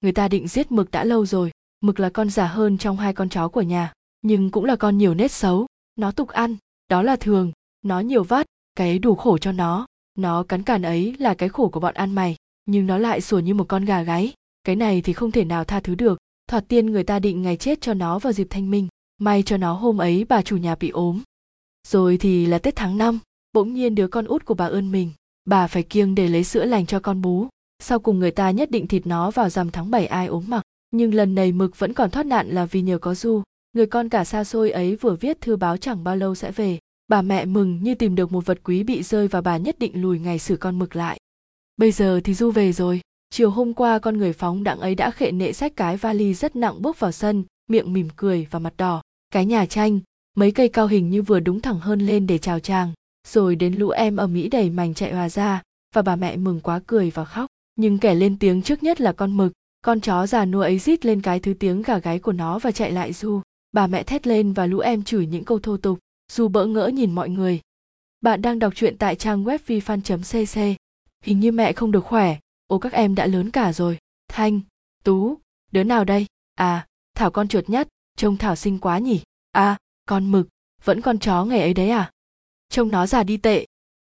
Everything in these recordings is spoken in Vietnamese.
người ta định giết mực đã lâu rồi, mực là con già hơn trong hai con chó của nhà, nhưng cũng là con nhiều nết xấu. Nó tục ăn, đó là thường, nó nhiều vắt cái ấy đủ khổ cho nó. Nó cắn cản ấy là cái khổ của bọn ăn mày, nhưng nó lại sủa như một con gà gáy. Cái này thì không thể nào tha thứ được. Thoạt tiên người ta định ngày chết cho nó vào dịp thanh minh, may cho nó hôm ấy bà chủ nhà bị ốm. Rồi thì là tết tháng năm, bỗng nhiên đứa con út của bà ơn mình. Bà phải kiêng để lấy sữa lành cho con bú sau cùng người ta nhất định thịt nó vào rằm tháng 7 ai ốm mặc. Nhưng lần này mực vẫn còn thoát nạn là vì nhờ có du người con cả xa xôi ấy vừa viết thư báo chẳng bao lâu sẽ về. Bà mẹ mừng như tìm được một vật quý bị rơi và bà nhất định lùi ngày xử con mực lại. Bây giờ thì du về rồi. Chiều hôm qua, con người phóng đặng ấy đã khệ nệ sách cái vali rất nặng bước vào sân, miệng mỉm cười và mặt đỏ. Cái nhà tranh, mấy cây cao hình như vừa đúng thẳng hơn lên để chào chàng. Rồi đến lũ em ở mỹ đầy mảnh chạy hòa ra, và bà mẹ mừng quá cười và khóc nhưng kẻ lên tiếng trước nhất là con mực. Con chó già nua ấy rít lên cái thứ tiếng gà gáy của nó và chạy lại du bà mẹ thét lên và lũ em chửi những câu thô tục du bỡ ngỡ nhìn mọi người. Bạn đang đọc truyện tại trang web vifan cc. Hình như mẹ không được khỏe. Ô, các em đã lớn cả rồi. Thanh, tú, đứa nào đây? À thảo con chuột nhất. Trông thảo xinh quá nhỉ. À con mực. Vẫn con chó ngày ấy đấy à? Trông nó già đi tệ.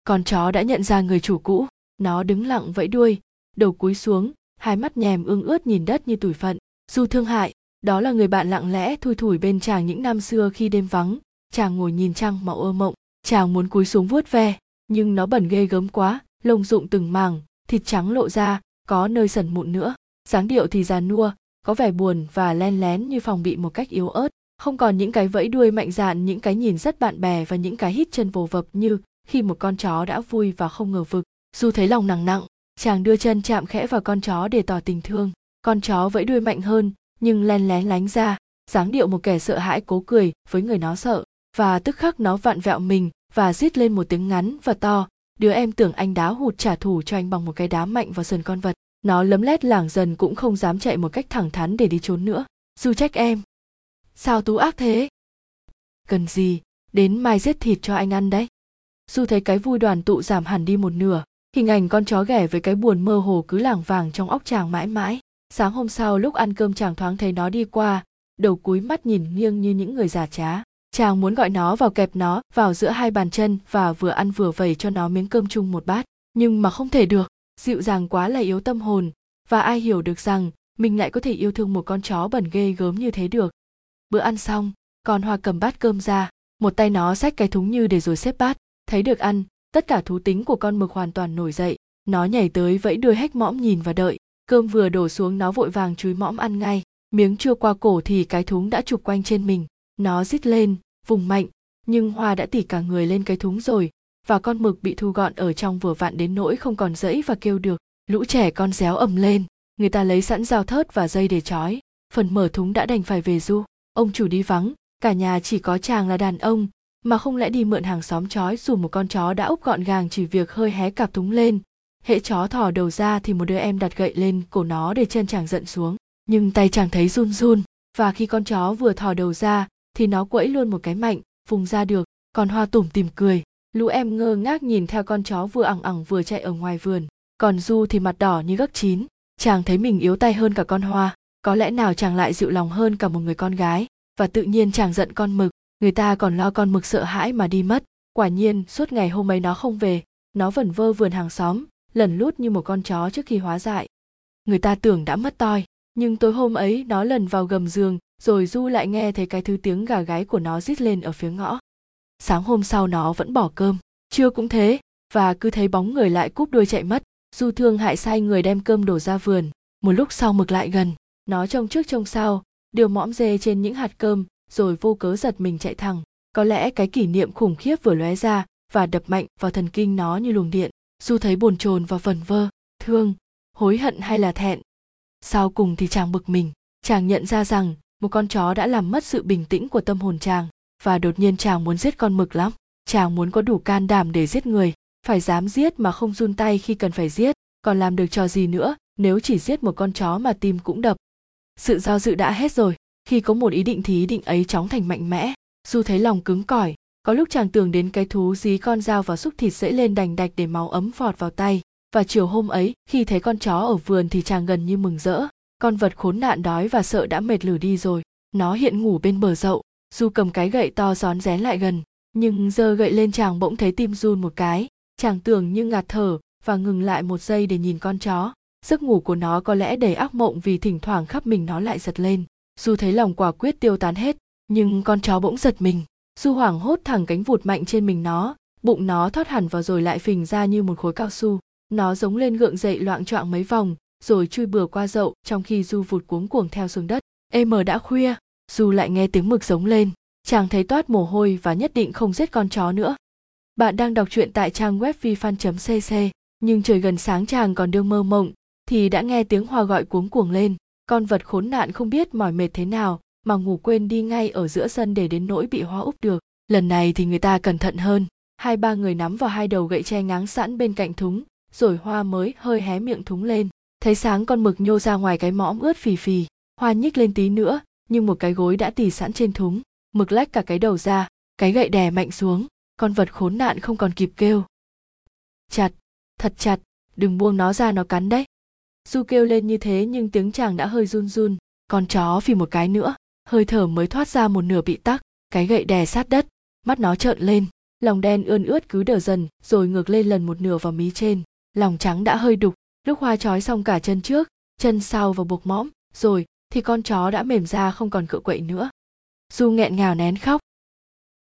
Con chó đã nhận ra người chủ cũ. Nó đứng lặng vẫy đuôi đầu cúi xuống, hai mắt nhèm ương ướt nhìn đất như tủi phận. Dù thương hại, đó là người bạn lặng lẽ thui thủi bên chàng những năm xưa khi đêm vắng. Chàng ngồi nhìn trăng mà ơ mộng, chàng muốn cúi xuống vuốt ve, nhưng nó bẩn ghê gớm quá, lông rụng từng màng, thịt trắng lộ ra, có nơi sần mụn nữa. Dáng điệu thì già nua, có vẻ buồn và len lén như phòng bị một cách yếu ớt. Không còn những cái vẫy đuôi mạnh dạn, những cái nhìn rất bạn bè và những cái hít chân vồ vập như khi một con chó đã vui và không ngờ vực. Dù thấy lòng nặng nặng chàng đưa chân chạm khẽ vào con chó để tỏ tình thương. Con chó vẫy đuôi mạnh hơn, nhưng len lén lánh ra, dáng điệu một kẻ sợ hãi cố cười với người nó sợ. Và tức khắc nó vặn vẹo mình và rít lên một tiếng ngắn và to. Đứa em tưởng anh đá hụt trả thù cho anh bằng một cái đá mạnh vào sườn con vật. Nó lấm lét lảng dần cũng không dám chạy một cách thẳng thắn để đi trốn nữa. Du trách em. Sao tú ác thế? Cần gì đến mai giết thịt cho anh ăn đấy? Du thấy cái vui đoàn tụ giảm hẳn đi một nửa hình ảnh con chó ghẻ với cái buồn mơ hồ cứ lảng vàng trong óc chàng mãi mãi. Sáng hôm sau lúc ăn cơm chàng thoáng thấy nó đi qua, đầu cúi mắt nhìn nghiêng như những người già trá. Chàng muốn gọi nó vào kẹp nó, vào giữa hai bàn chân và vừa ăn vừa vẩy cho nó miếng cơm chung một bát. Nhưng mà không thể được, dịu dàng quá là yếu tâm hồn. Và ai hiểu được rằng, mình lại có thể yêu thương một con chó bẩn ghê gớm như thế được. Bữa ăn xong, con hoa cầm bát cơm ra. Một tay nó xách cái thúng như để rồi xếp bát. Thấy được ăn tất cả thú tính của con mực hoàn toàn nổi dậy. Nó nhảy tới vẫy đuôi hách mõm nhìn và đợi. Cơm vừa đổ xuống, nó vội vàng chúi mõm ăn ngay. Miếng chưa qua cổ thì cái thúng đã chụp quanh trên mình. Nó rít lên, vùng mạnh. Nhưng hoa đã tỉ cả người lên cái thúng rồi. Và con mực bị thu gọn ở trong vừa vặn đến nỗi không còn dẫy và kêu được. Lũ trẻ con réo ầm lên. Người ta lấy sẵn dao thớt và dây để trói. Phần mở thúng đã đành phải về du. Ông chủ đi vắng. Cả nhà chỉ có chàng là đàn ông mà không lẽ đi mượn hàng xóm trói dù một con chó đã úp gọn gàng chỉ việc hơi hé cặp thúng lên. Hễ chó thò đầu ra thì một đứa em đặt gậy lên cổ nó để chân chàng giận xuống. Nhưng tay chàng thấy run run, và khi con chó vừa thò đầu ra thì nó quẫy luôn một cái mạnh vùng ra được, còn hoa tủm tìm cười. Lũ em ngơ ngác nhìn theo con chó vừa ẳng ẳng vừa chạy ở ngoài vườn, còn du thì mặt đỏ như gấc chín. Chàng thấy mình yếu tay hơn cả con hoa, có lẽ nào chàng lại dịu lòng hơn cả một người con gái, và tự nhiên chàng giận con mực người ta còn lo con mực sợ hãi mà đi mất. Quả nhiên, suốt ngày hôm ấy nó không về. Nó vẩn vơ vườn hàng xóm, lẩn lút như một con chó trước khi hóa dại. Người ta tưởng đã mất toi, nhưng tối hôm ấy nó lần vào gầm giường, rồi du lại nghe thấy cái thứ tiếng gà gáy của nó rít lên ở phía ngõ. Sáng hôm sau nó vẫn bỏ cơm. Trưa cũng thế, và cứ thấy bóng người lại cúp đuôi chạy mất. Du thương hại sai người đem cơm đổ ra vườn. Một lúc sau mực lại gần. Nó trông trước trông sau, điều mõm dê trên những hạt cơm rồi vô cớ giật mình chạy thẳng. Có lẽ cái kỷ niệm khủng khiếp vừa lóe ra và đập mạnh vào thần kinh nó như luồng điện du thấy bồn chồn và vẩn vơ, thương, hối hận hay là thẹn. Sau cùng thì chàng bực mình, chàng nhận ra rằng một con chó đã làm mất sự bình tĩnh của tâm hồn chàng, và đột nhiên chàng muốn giết con mực lắm. Chàng muốn có đủ can đảm để giết người, phải dám giết mà không run tay khi cần phải giết, còn làm được trò gì nữa nếu chỉ giết một con chó mà tim cũng đập. Sự do dự đã hết rồi khi có một ý định thì ý định ấy chóng thành mạnh mẽ. Dù thấy lòng cứng cỏi. Có lúc chàng tưởng đến cái thú dí con dao vào xúc thịt dễ lên đành đạch để máu ấm vọt vào tay. Và chiều hôm ấy, khi thấy con chó ở vườn thì chàng gần như mừng rỡ. Con vật khốn nạn đói và sợ đã mệt lử đi rồi. Nó hiện ngủ bên bờ dậu. Du cầm cái gậy to rón rén lại gần, nhưng giờ gậy lên chàng bỗng thấy tim run một cái. Chàng tưởng như ngạt thở và ngừng lại một giây để nhìn con chó. Giấc ngủ của nó có lẽ đầy ác mộng vì thỉnh thoảng khắp mình nó lại giật lên du thấy lòng quả quyết tiêu tán hết, nhưng con chó bỗng giật mình. Du hoảng hốt thẳng cánh vụt mạnh trên mình nó, bụng nó thoát hẳn vào rồi lại phình ra như một khối cao su. Nó giống lên gượng dậy loạng choạng mấy vòng, rồi chui bừa qua dậu trong khi du vụt cuống cuồng theo xuống đất. Em mờ đã khuya du lại nghe tiếng mực giống lên. Chàng thấy toát mồ hôi và nhất định không giết con chó nữa. Bạn đang đọc truyện tại trang web vifan cc nhưng trời gần sáng chàng còn đương mơ mộng, thì đã nghe tiếng hoa gọi cuống cuồng lên con vật khốn nạn không biết mỏi mệt thế nào, mà ngủ quên đi ngay ở giữa sân để đến nỗi bị hoa úp được. Lần này thì người ta cẩn thận hơn. Hai ba người nắm vào hai đầu gậy tre ngáng sẵn bên cạnh thúng, rồi hoa mới hơi hé miệng thúng lên. Thấy sáng con mực nhô ra ngoài cái mõm ướt phì phì, hoa nhích lên tí nữa, nhưng một cái gối đã tì sẵn trên thúng. Mực lách cả cái đầu ra, cái gậy đè mạnh xuống. Con vật khốn nạn không còn kịp kêu. Chặt, thật chặt, đừng buông nó ra nó cắn đấy du kêu lên như thế nhưng tiếng chàng đã hơi run run con chó vì một cái nữa, hơi thở mới thoát ra một nửa bị tắc, cái gậy đè sát đất, mắt nó trợn lên, lòng đen ươn ướt cứ đờ dần, rồi ngược lên lần một nửa vào mí trên, lòng trắng đã hơi đục, lúc hoa trói xong cả chân trước, chân sau và buộc mõm, rồi thì con chó đã mềm ra không còn cựa quậy nữa. Du nghẹn ngào nén khóc.